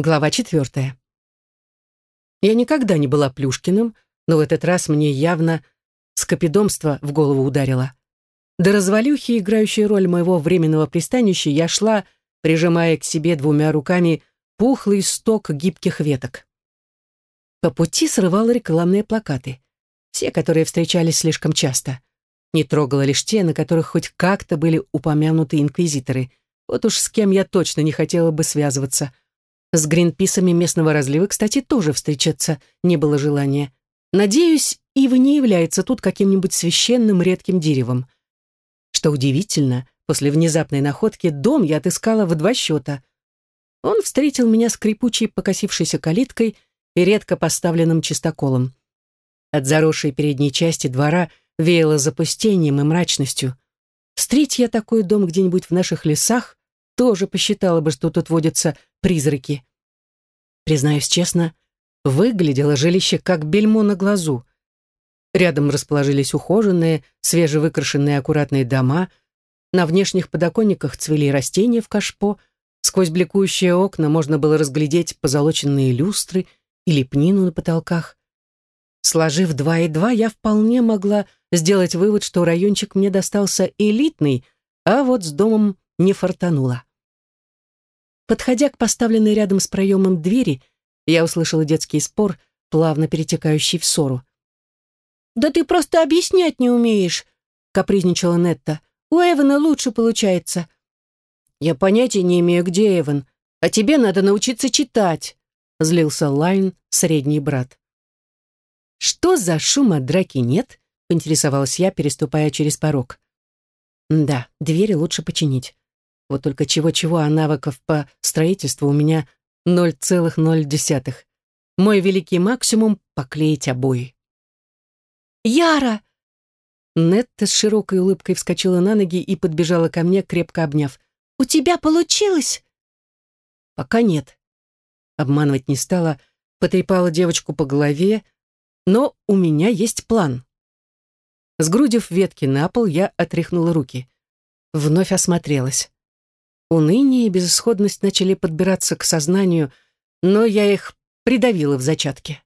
Глава четвертая. Я никогда не была Плюшкиным, но в этот раз мне явно скопидомство в голову ударило. До развалюхи, играющей роль моего временного пристанища, я шла, прижимая к себе двумя руками пухлый сток гибких веток. По пути срывала рекламные плакаты. Все, которые встречались слишком часто. Не трогала лишь те, на которых хоть как-то были упомянуты инквизиторы. Вот уж с кем я точно не хотела бы связываться — с гринписами местного разлива, кстати, тоже встречаться не было желания. Надеюсь, Ива не является тут каким-нибудь священным редким деревом. Что удивительно, после внезапной находки дом я отыскала в два счета. Он встретил меня скрипучей покосившейся калиткой и редко поставленным чистоколом. От заросшей передней части двора веяло запустением и мрачностью. Встреть я такой дом где-нибудь в наших лесах, тоже посчитала бы, что тут водятся призраки. Признаюсь честно, выглядело жилище как бельмо на глазу. Рядом расположились ухоженные, свежевыкрашенные аккуратные дома, на внешних подоконниках цвели растения в кашпо, сквозь бликующие окна можно было разглядеть позолоченные люстры и лепнину на потолках. Сложив два и два, я вполне могла сделать вывод, что райончик мне достался элитный, а вот с домом не фартануло. Подходя к поставленной рядом с проемом двери, я услышала детский спор, плавно перетекающий в ссору. «Да ты просто объяснять не умеешь», — капризничала Нетта. «У Эвана лучше получается». «Я понятия не имею, где Эван, а тебе надо научиться читать», — злился Лайн, средний брат. «Что за шума драки нет?» — поинтересовалась я, переступая через порог. «Да, двери лучше починить. Вот только чего-чего, а навыков по строительству у меня 0,0. Мой великий максимум — поклеить обои. «Яра!» Нетта с широкой улыбкой вскочила на ноги и подбежала ко мне, крепко обняв. «У тебя получилось?» «Пока нет». Обманывать не стала, потрепала девочку по голове, но у меня есть план. Сгрудив ветки на пол, я отряхнула руки. Вновь осмотрелась. Уныние и безысходность начали подбираться к сознанию, но я их придавила в зачатке.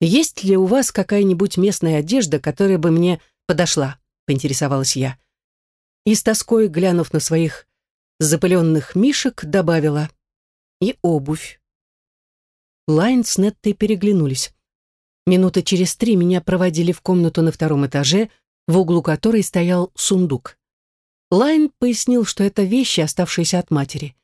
«Есть ли у вас какая-нибудь местная одежда, которая бы мне подошла?» — поинтересовалась я. И с тоской, глянув на своих запыленных мишек, добавила «И обувь». Лайн с Неттой переглянулись. Минуты через три меня проводили в комнату на втором этаже, в углу которой стоял сундук. Лайн пояснил, что это вещи, оставшиеся от матери.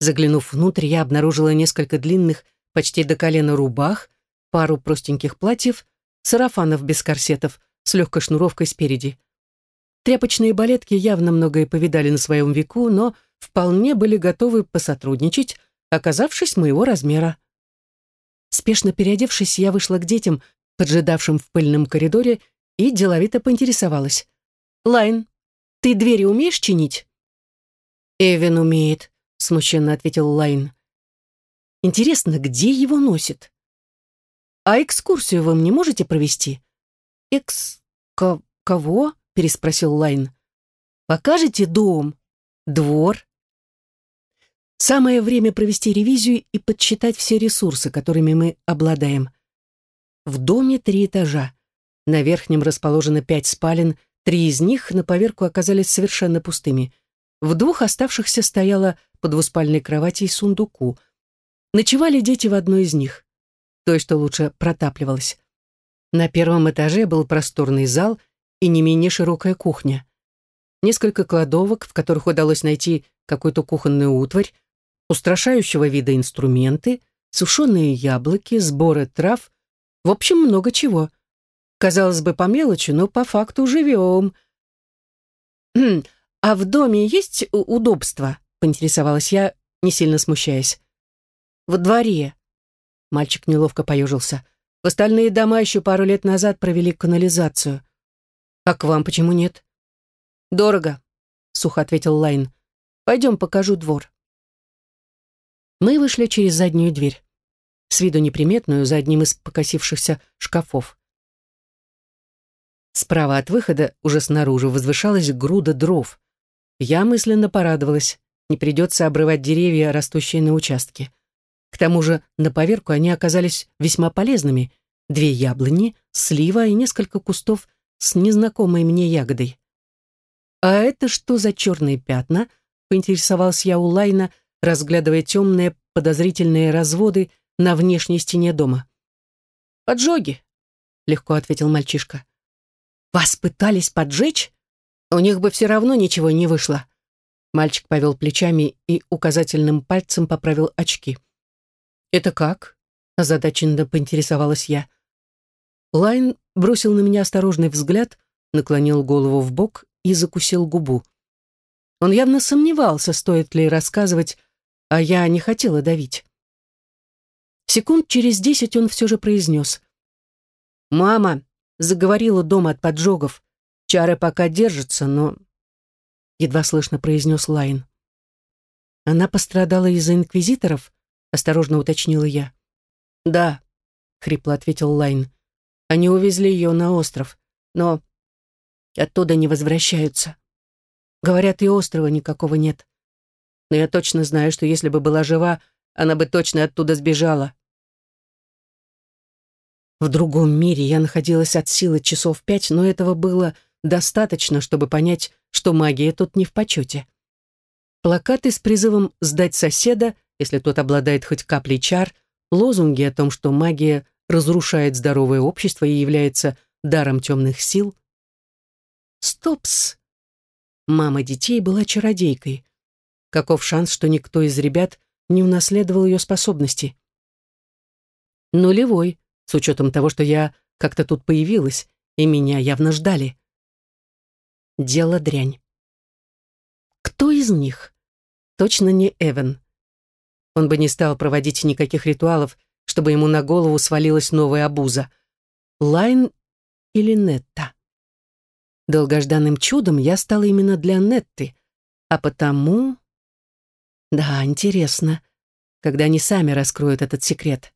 Заглянув внутрь, я обнаружила несколько длинных, почти до колена рубах, пару простеньких платьев, сарафанов без корсетов с легкой шнуровкой спереди. Тряпочные балетки явно многое повидали на своем веку, но вполне были готовы посотрудничать, оказавшись моего размера. Спешно переодевшись, я вышла к детям, поджидавшим в пыльном коридоре, и деловито поинтересовалась. «Лайн, ты двери умеешь чинить?» «Эвен умеет», — смущенно ответил Лайн. «Интересно, где его носит?» «А экскурсию вы мне можете провести?» «Экс... Ко... кого?» — переспросил Лайн. «Покажете дом? Двор?» Самое время провести ревизию и подсчитать все ресурсы, которыми мы обладаем. В доме три этажа. На верхнем расположено пять спален Три из них на поверку оказались совершенно пустыми. В двух оставшихся стояла по двуспальной кровати и сундуку. Ночевали дети в одной из них, той, что лучше протапливалась. На первом этаже был просторный зал и не менее широкая кухня. Несколько кладовок, в которых удалось найти какую-то кухонную утварь, устрашающего вида инструменты, сушеные яблоки, сборы трав, в общем, много чего. Казалось бы, по мелочи, но по факту живем. «Хм, «А в доме есть удобства?» — поинтересовалась я, не сильно смущаясь. «В дворе». Мальчик неловко поежился. «В остальные дома еще пару лет назад провели канализацию. А к вам почему нет?» «Дорого», — сухо ответил Лайн. «Пойдем покажу двор». Мы вышли через заднюю дверь, с виду неприметную, за одним из покосившихся шкафов. Справа от выхода, уже снаружи, возвышалась груда дров. Я мысленно порадовалась. Не придется обрывать деревья, растущие на участке. К тому же, на поверку они оказались весьма полезными. Две яблони, слива и несколько кустов с незнакомой мне ягодой. «А это что за черные пятна?» — поинтересовался я у Лайна, разглядывая темные подозрительные разводы на внешней стене дома. «Поджоги», — легко ответил мальчишка. «Вас пытались поджечь? У них бы все равно ничего не вышло». Мальчик повел плечами и указательным пальцем поправил очки. «Это как?» — озадаченно поинтересовалась я. Лайн бросил на меня осторожный взгляд, наклонил голову в бок и закусил губу. Он явно сомневался, стоит ли рассказывать, а я не хотела давить. Секунд через десять он все же произнес. «Мама заговорила дома от поджогов. Чары пока держатся, но...» Едва слышно произнес Лайн. «Она пострадала из-за инквизиторов?» Осторожно уточнила я. «Да», — хрипло ответил Лайн. «Они увезли ее на остров, но оттуда не возвращаются. Говорят, и острова никакого нет. Но я точно знаю, что если бы была жива, она бы точно оттуда сбежала. В другом мире я находилась от силы часов пять, но этого было достаточно, чтобы понять, что магия тут не в почете. Плакаты с призывом «сдать соседа», если тот обладает хоть каплей чар, лозунги о том, что магия разрушает здоровое общество и является даром темных сил. Стопс! Мама детей была чародейкой. Каков шанс, что никто из ребят не унаследовал ее способности? Нулевой, с учетом того, что я как-то тут появилась, и меня явно ждали. Дело дрянь. Кто из них? Точно не Эван. Он бы не стал проводить никаких ритуалов, чтобы ему на голову свалилась новая обуза. Лайн или Нетта? Долгожданным чудом я стала именно для Нетты, а потому... Да, интересно, когда они сами раскроют этот секрет.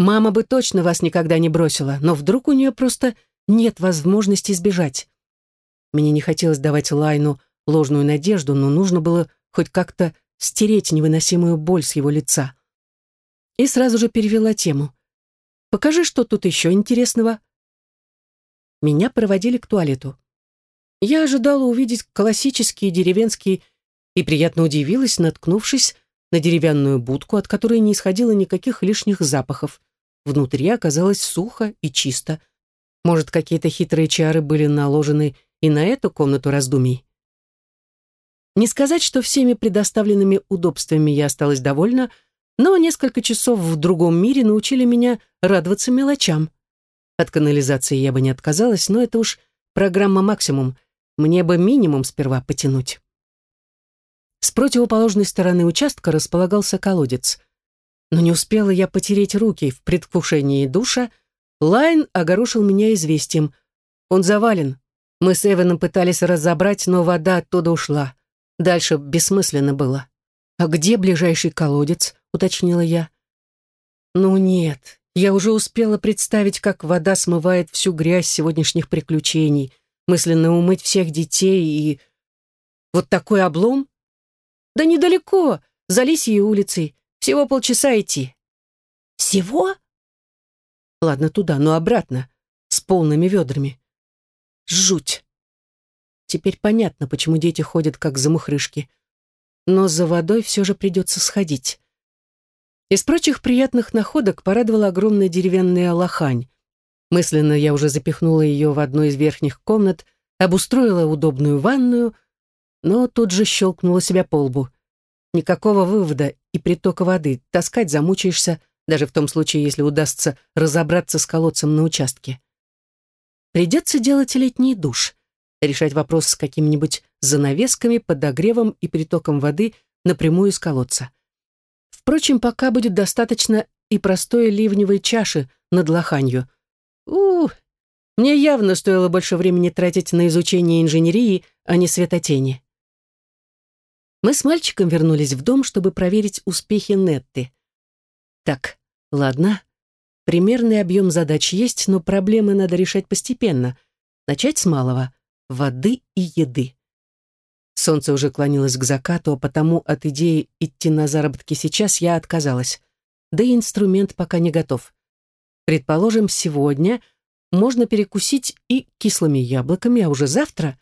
Мама бы точно вас никогда не бросила, но вдруг у нее просто нет возможности сбежать. Мне не хотелось давать Лайну ложную надежду, но нужно было хоть как-то стереть невыносимую боль с его лица. И сразу же перевела тему. «Покажи, что тут еще интересного». Меня проводили к туалету. Я ожидала увидеть классические деревенские и приятно удивилась, наткнувшись на деревянную будку, от которой не исходило никаких лишних запахов. Внутри оказалось сухо и чисто. Может, какие-то хитрые чары были наложены и на эту комнату раздумий? Не сказать, что всеми предоставленными удобствами я осталась довольна, но несколько часов в другом мире научили меня радоваться мелочам. От канализации я бы не отказалась, но это уж программа максимум. Мне бы минимум сперва потянуть. С противоположной стороны участка располагался колодец. Но не успела я потереть руки в предвкушении душа, Лайн огорошил меня известием. Он завален. Мы с Эваном пытались разобрать, но вода оттуда ушла. Дальше бессмысленно было. «А где ближайший колодец?» — уточнила я. «Ну нет, я уже успела представить, как вода смывает всю грязь сегодняшних приключений, мысленно умыть всех детей и... Вот такой облом? Да недалеко, за Лисьей улицей, всего полчаса идти. Всего? Ладно, туда, но обратно, с полными ведрами. Жуть. Теперь понятно, почему дети ходят как замухрышки. Но за водой все же придется сходить. Из прочих приятных находок порадовала огромная деревянная лохань. Мысленно я уже запихнула ее в одну из верхних комнат, обустроила удобную ванную, но тут же щелкнула себя по лбу. Никакого вывода и притока воды. Таскать замучаешься, даже в том случае, если удастся разобраться с колодцем на участке. Придется делать летний душ, решать вопрос с какими-нибудь занавесками, подогревом и притоком воды напрямую из колодца. Впрочем, пока будет достаточно и простой ливневой чаши над лоханью. у, мне явно стоило больше времени тратить на изучение инженерии, а не светотени. Мы с мальчиком вернулись в дом, чтобы проверить успехи Нетты. Так, ладно. Примерный объем задач есть, но проблемы надо решать постепенно. Начать с малого — воды и еды. Солнце уже клонилось к закату, а потому от идеи идти на заработки сейчас я отказалась. Да и инструмент пока не готов. Предположим, сегодня можно перекусить и кислыми яблоками, а уже завтра...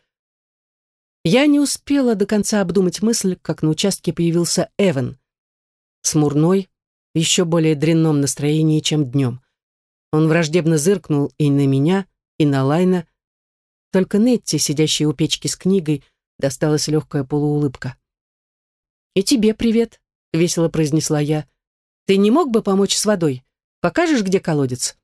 Я не успела до конца обдумать мысль, как на участке появился Эван. Смурной, в еще более дрянном настроении, чем днем. Он враждебно зыркнул и на меня, и на Лайна. Только Нетти, сидящей у печки с книгой, досталась легкая полуулыбка. «И тебе привет», — весело произнесла я. «Ты не мог бы помочь с водой? Покажешь, где колодец?»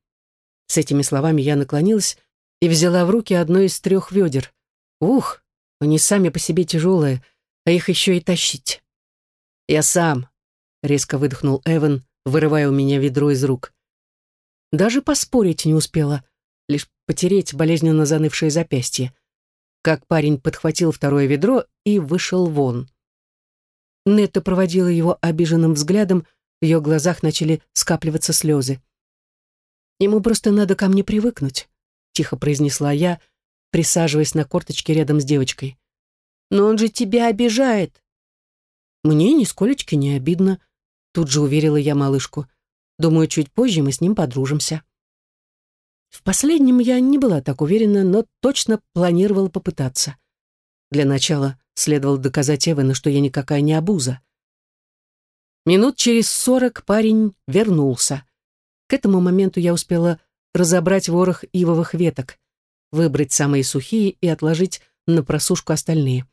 С этими словами я наклонилась и взяла в руки одно из трех ведер. Ух, они сами по себе тяжелые, а их еще и тащить. «Я сам», — резко выдохнул Эван, вырывая у меня ведро из рук. Даже поспорить не успела, лишь потереть болезненно занывшее запястье как парень подхватил второе ведро и вышел вон. Нетта проводила его обиженным взглядом, в ее глазах начали скапливаться слезы. «Ему просто надо ко мне привыкнуть», — тихо произнесла я, присаживаясь на корточке рядом с девочкой. «Но он же тебя обижает». «Мне нисколечки не обидно», — тут же уверила я малышку. «Думаю, чуть позже мы с ним подружимся». В последнем я не была так уверена, но точно планировала попытаться. Для начала следовало доказать Эвану, что я никакая не обуза. Минут через сорок парень вернулся. К этому моменту я успела разобрать ворох ивовых веток, выбрать самые сухие и отложить на просушку остальные.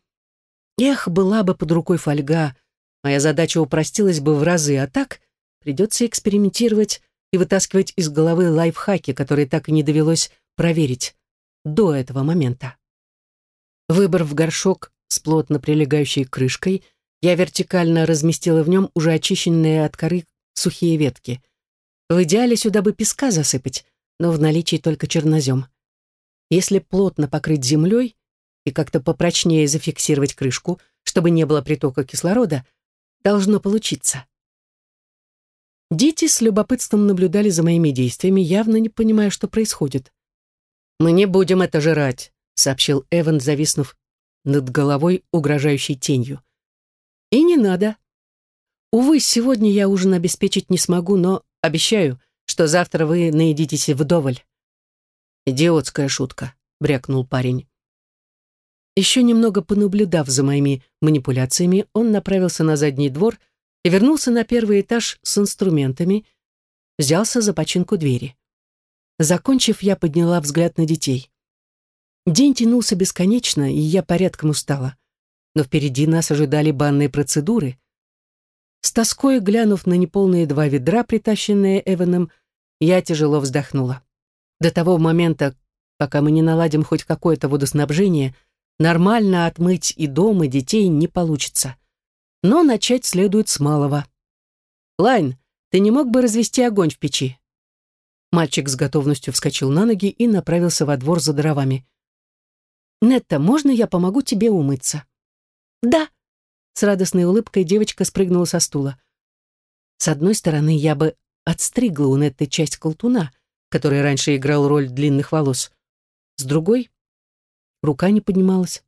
Эх, была бы под рукой фольга, моя задача упростилась бы в разы, а так придется экспериментировать и вытаскивать из головы лайфхаки, которые так и не довелось проверить до этого момента. Выбрав горшок с плотно прилегающей крышкой, я вертикально разместила в нем уже очищенные от коры сухие ветки. В идеале сюда бы песка засыпать, но в наличии только чернозем. Если плотно покрыть землей и как-то попрочнее зафиксировать крышку, чтобы не было притока кислорода, должно получиться. Дети с любопытством наблюдали за моими действиями, явно не понимая, что происходит. «Мы не будем это жрать», — сообщил Эван, зависнув над головой угрожающей тенью. «И не надо. Увы, сегодня я ужин обеспечить не смогу, но обещаю, что завтра вы наедитесь вдоволь». «Идиотская шутка», — брякнул парень. Еще немного понаблюдав за моими манипуляциями, он направился на задний двор — и вернулся на первый этаж с инструментами, взялся за починку двери. Закончив, я подняла взгляд на детей. День тянулся бесконечно, и я порядком устала. Но впереди нас ожидали банные процедуры. С тоской глянув на неполные два ведра, притащенные Эваном, я тяжело вздохнула. До того момента, пока мы не наладим хоть какое-то водоснабжение, нормально отмыть и дом, и детей не получится. Но начать следует с малого. «Лайн, ты не мог бы развести огонь в печи?» Мальчик с готовностью вскочил на ноги и направился во двор за дровами. «Нетта, можно я помогу тебе умыться?» «Да!» С радостной улыбкой девочка спрыгнула со стула. С одной стороны, я бы отстригла у Нетты часть колтуна, который раньше играл роль длинных волос. С другой, рука не поднималась.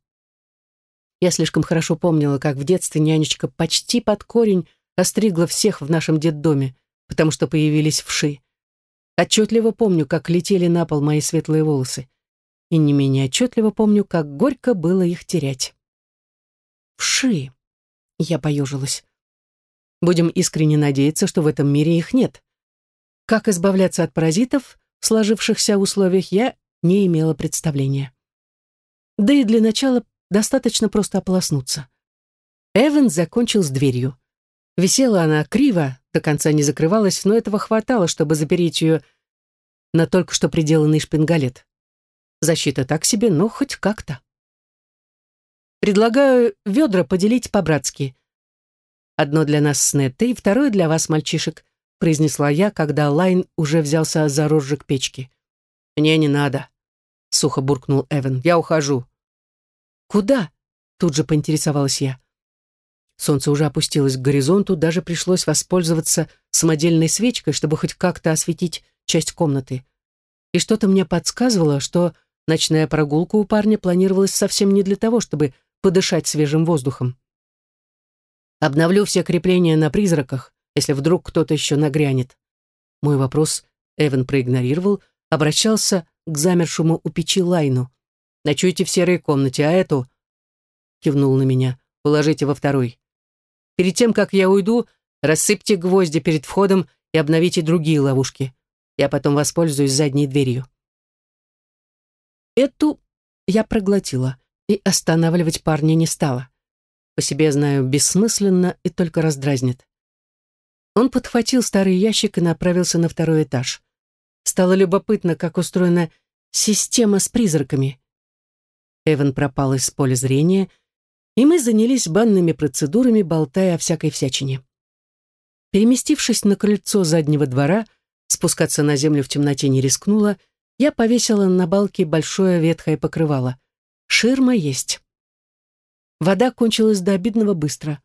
Я слишком хорошо помнила, как в детстве нянечка почти под корень остригла всех в нашем детдоме, потому что появились вши. Отчетливо помню, как летели на пол мои светлые волосы. И не менее отчетливо помню, как горько было их терять. Вши. Я поежилась. Будем искренне надеяться, что в этом мире их нет. Как избавляться от паразитов в сложившихся условиях я не имела представления. Да и для начала Достаточно просто ополоснуться. Эван закончил с дверью. Висела она криво, до конца не закрывалась, но этого хватало, чтобы запереть ее на только что приделанный шпингалет. Защита так себе, но хоть как-то. Предлагаю ведра поделить по-братски. Одно для нас с Неттой, второе для вас, мальчишек, произнесла я, когда Лайн уже взялся за розжиг печки. «Мне не надо», — сухо буркнул Эван. «Я ухожу». «Куда?» — тут же поинтересовалась я. Солнце уже опустилось к горизонту, даже пришлось воспользоваться самодельной свечкой, чтобы хоть как-то осветить часть комнаты. И что-то мне подсказывало, что ночная прогулка у парня планировалась совсем не для того, чтобы подышать свежим воздухом. Обновлю все крепления на призраках, если вдруг кто-то еще нагрянет. Мой вопрос Эван проигнорировал, обращался к замершему у печи Лайну. «Ночуйте в серой комнате, а эту...» Кивнул на меня. «Уложите во второй. Перед тем, как я уйду, рассыпьте гвозди перед входом и обновите другие ловушки. Я потом воспользуюсь задней дверью». Эту я проглотила и останавливать парня не стала. По себе знаю, бессмысленно и только раздразнит. Он подхватил старый ящик и направился на второй этаж. Стало любопытно, как устроена система с призраками. Эван пропал из поля зрения, и мы занялись банными процедурами, болтая о всякой всячине. Переместившись на крыльцо заднего двора, спускаться на землю в темноте не рискнула, я повесила на балке большое ветхое покрывало. Ширма есть. Вода кончилась до обидного быстро.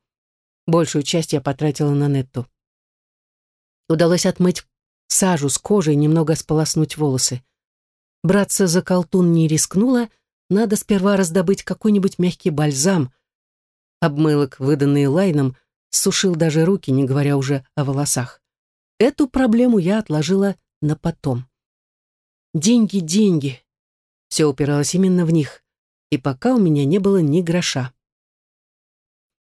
Большую часть я потратила на нетту. Удалось отмыть сажу с кожей, немного сполоснуть волосы. Браться за колтун не рискнула, надо сперва раздобыть какой-нибудь мягкий бальзам. Обмылок, выданный Лайном, сушил даже руки, не говоря уже о волосах. Эту проблему я отложила на потом. Деньги, деньги. Все упиралось именно в них. И пока у меня не было ни гроша.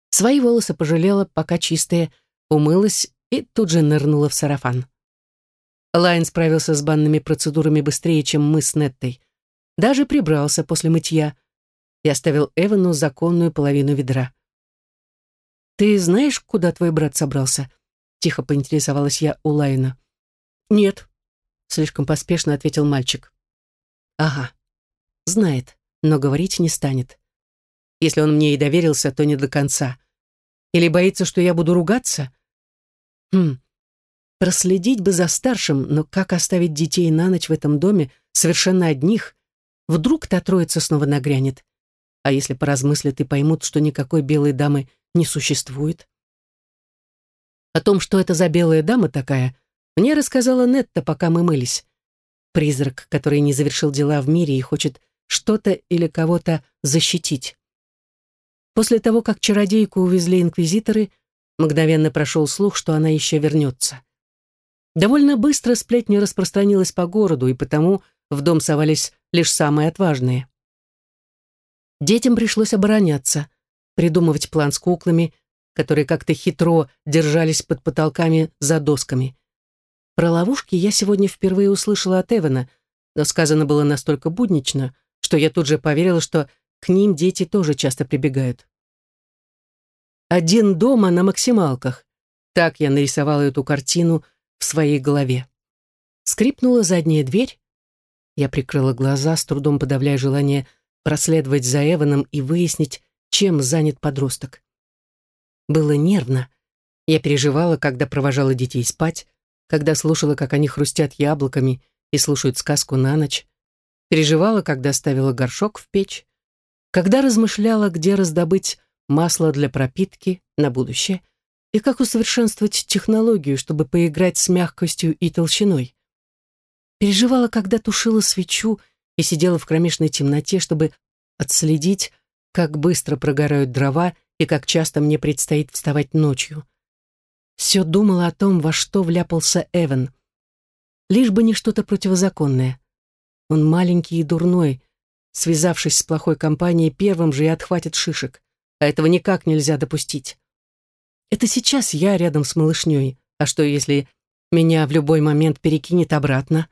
Свои волосы пожалела, пока чистые, умылась и тут же нырнула в сарафан. Лайн справился с банными процедурами быстрее, чем мы с Неттой. Даже прибрался после мытья и оставил Эвену законную половину ведра. «Ты знаешь, куда твой брат собрался?» — тихо поинтересовалась я у Лайна. «Нет», — слишком поспешно ответил мальчик. «Ага, знает, но говорить не станет. Если он мне и доверился, то не до конца. Или боится, что я буду ругаться? Хм, проследить бы за старшим, но как оставить детей на ночь в этом доме, совершенно одних? Вдруг та троица снова нагрянет? А если поразмыслят и поймут, что никакой белой дамы не существует? О том, что это за белая дама такая, мне рассказала Нетта, пока мы мылись. Призрак, который не завершил дела в мире и хочет что-то или кого-то защитить. После того, как чародейку увезли инквизиторы, мгновенно прошел слух, что она еще вернется. Довольно быстро сплетня распространилась по городу, и потому в дом совались лишь самые отважные. Детям пришлось обороняться, придумывать план с куклами, которые как-то хитро держались под потолками за досками. Про ловушки я сегодня впервые услышала от Эвана, но сказано было настолько буднично, что я тут же поверила, что к ним дети тоже часто прибегают. Один дома на максималках. Так я нарисовала эту картину в своей голове. Скрипнула задняя дверь. Я прикрыла глаза, с трудом подавляя желание проследовать за Эваном и выяснить, чем занят подросток. Было нервно. Я переживала, когда провожала детей спать, когда слушала, как они хрустят яблоками и слушают сказку на ночь. Переживала, когда ставила горшок в печь когда размышляла, где раздобыть масло для пропитки на будущее и как усовершенствовать технологию, чтобы поиграть с мягкостью и толщиной. Переживала, когда тушила свечу и сидела в кромешной темноте, чтобы отследить, как быстро прогорают дрова и как часто мне предстоит вставать ночью. Все думала о том, во что вляпался Эван. Лишь бы не что-то противозаконное. Он маленький и дурной, связавшись с плохой компанией, первым же и отхватит шишек. А этого никак нельзя допустить. Это сейчас я рядом с малышней. А что, если меня в любой момент перекинет обратно?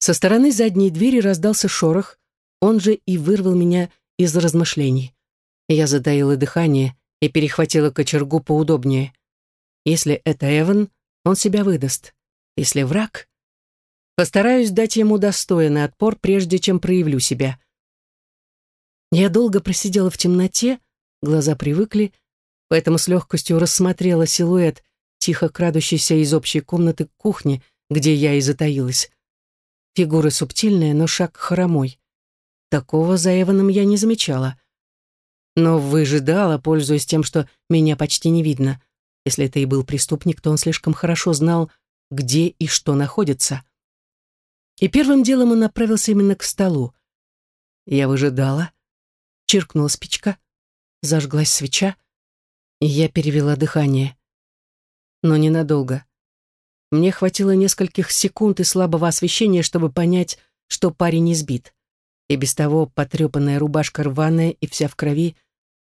Со стороны задней двери раздался шорох, он же и вырвал меня из размышлений. Я затаила дыхание и перехватила кочергу поудобнее. Если это Эван, он себя выдаст. Если враг, Постараюсь дать ему достойный отпор, прежде чем проявлю себя. Я долго просидела в темноте, глаза привыкли, поэтому с легкостью рассмотрела силуэт, тихо крадущийся из общей комнаты к кухне, где я и затаилась. Фигура субтильная, но шаг хромой. Такого за Эваном я не замечала. Но выжидала, пользуясь тем, что меня почти не видно. Если это и был преступник, то он слишком хорошо знал, где и что находится. И первым делом он направился именно к столу. Я выжидала. Чиркнула спичка, зажглась свеча, и я перевела дыхание. Но ненадолго. Мне хватило нескольких секунд и слабого освещения, чтобы понять, что парень избит. И без того потрепанная рубашка рваная и вся в крови,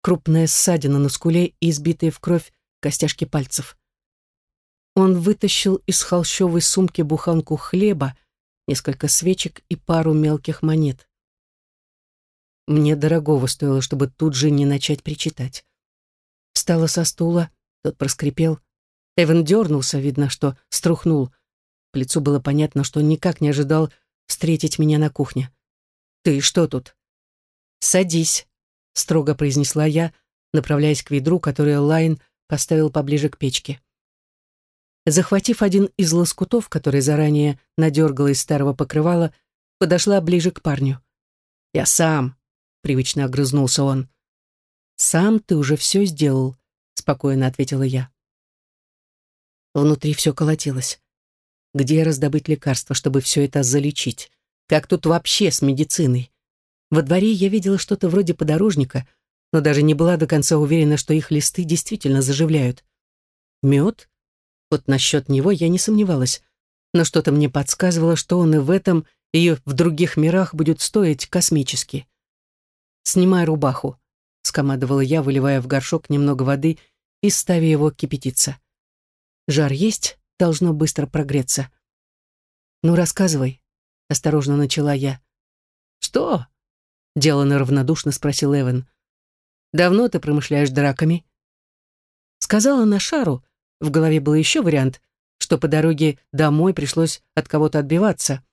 крупная ссадина на скуле и избитые в кровь костяшки пальцев. Он вытащил из холщовой сумки буханку хлеба, несколько свечек и пару мелких монет. Мне дорогого стоило, чтобы тут же не начать причитать. Встала со стула, тот проскрипел. Эван дернулся, видно, что струхнул. По лицу было понятно, что никак не ожидал встретить меня на кухне. «Ты что тут?» «Садись», — строго произнесла я, направляясь к ведру, которое Лайн поставил поближе к печке. Захватив один из лоскутов, который заранее надергала из старого покрывала, подошла ближе к парню. «Я сам», — привычно огрызнулся он. «Сам ты уже все сделал», — спокойно ответила я. Внутри все колотилось. Где раздобыть лекарства, чтобы все это залечить? Как тут вообще с медициной? Во дворе я видела что-то вроде подорожника, но даже не была до конца уверена, что их листы действительно заживляют. Мед? Вот насчет него я не сомневалась, но что-то мне подсказывало, что он и в этом, и в других мирах будет стоить космически. «Снимай рубаху», — скомандовала я, выливая в горшок немного воды и ставя его кипятиться. «Жар есть, должно быстро прогреться». «Ну, рассказывай», — осторожно начала я. «Что?» — деланно равнодушно спросил Эван. «Давно ты промышляешь драками?» Сказала на шару, в голове был еще вариант, что по дороге домой пришлось от кого-то отбиваться.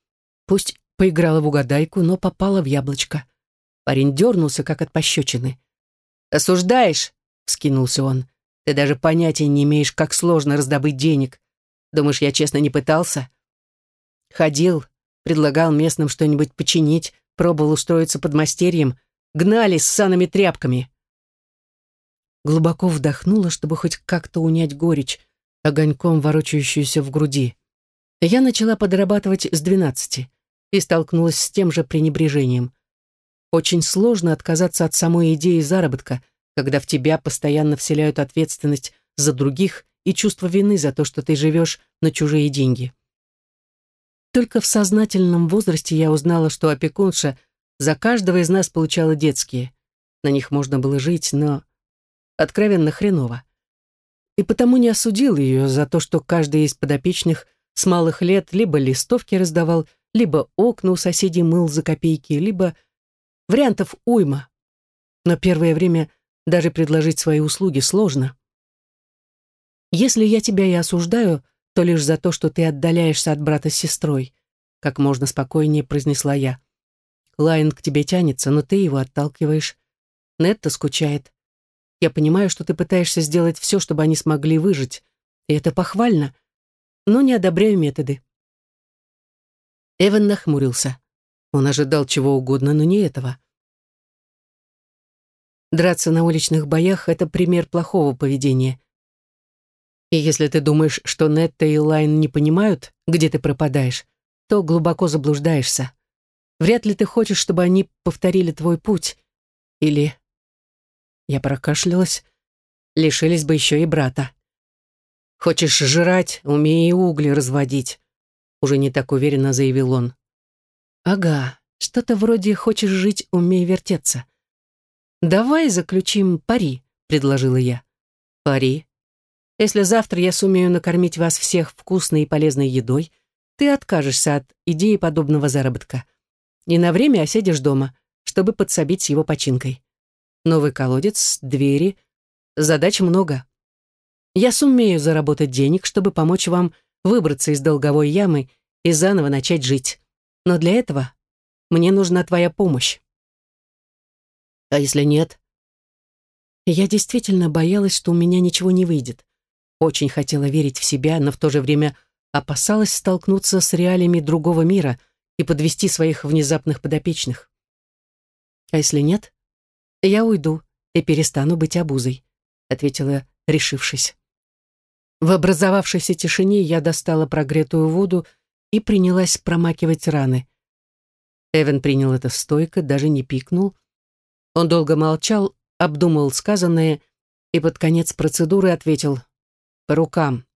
Пусть поиграла в угадайку, но попала в яблочко. Парень дернулся, как от пощечины. «Осуждаешь?» — вскинулся он. «Ты даже понятия не имеешь, как сложно раздобыть денег. Думаешь, я честно не пытался?» Ходил, предлагал местным что-нибудь починить, пробовал устроиться под мастерьем, гнали с санами тряпками глубоко вдохнула, чтобы хоть как-то унять горечь, огоньком ворочающуюся в груди. Я начала подрабатывать с двенадцати и столкнулась с тем же пренебрежением. Очень сложно отказаться от самой идеи заработка, когда в тебя постоянно вселяют ответственность за других и чувство вины за то, что ты живешь на чужие деньги. Только в сознательном возрасте я узнала, что опекунша за каждого из нас получала детские. На них можно было жить, но откровенно хреново. И потому не осудил ее за то, что каждый из подопечных с малых лет либо листовки раздавал, либо окна у соседей мыл за копейки, либо вариантов уйма. Но первое время даже предложить свои услуги сложно. Если я тебя и осуждаю, то лишь за то, что ты отдаляешься от брата с сестрой, как можно спокойнее произнесла я. Лайн к тебе тянется, но ты его отталкиваешь. Нетта скучает. Я понимаю, что ты пытаешься сделать все, чтобы они смогли выжить, и это похвально, но не одобряю методы». Эван нахмурился. Он ожидал чего угодно, но не этого. Драться на уличных боях — это пример плохого поведения. И если ты думаешь, что Нетта и Лайн не понимают, где ты пропадаешь, то глубоко заблуждаешься. Вряд ли ты хочешь, чтобы они повторили твой путь. Или я прокашлялась. Лишились бы еще и брата. «Хочешь жрать, умей и угли разводить», — уже не так уверенно заявил он. «Ага, что-то вроде «хочешь жить, умей вертеться». «Давай заключим пари», — предложила я. «Пари. Если завтра я сумею накормить вас всех вкусной и полезной едой, ты откажешься от идеи подобного заработка. И на время осядешь дома, чтобы подсобить с его починкой новый колодец, двери. Задач много. Я сумею заработать денег, чтобы помочь вам выбраться из долговой ямы и заново начать жить. Но для этого мне нужна твоя помощь. А если нет? Я действительно боялась, что у меня ничего не выйдет. Очень хотела верить в себя, но в то же время опасалась столкнуться с реалиями другого мира и подвести своих внезапных подопечных. А если нет? «Я уйду и перестану быть обузой», — ответила, решившись. В образовавшейся тишине я достала прогретую воду и принялась промакивать раны. Эван принял это стойко, даже не пикнул. Он долго молчал, обдумывал сказанное и под конец процедуры ответил «По рукам».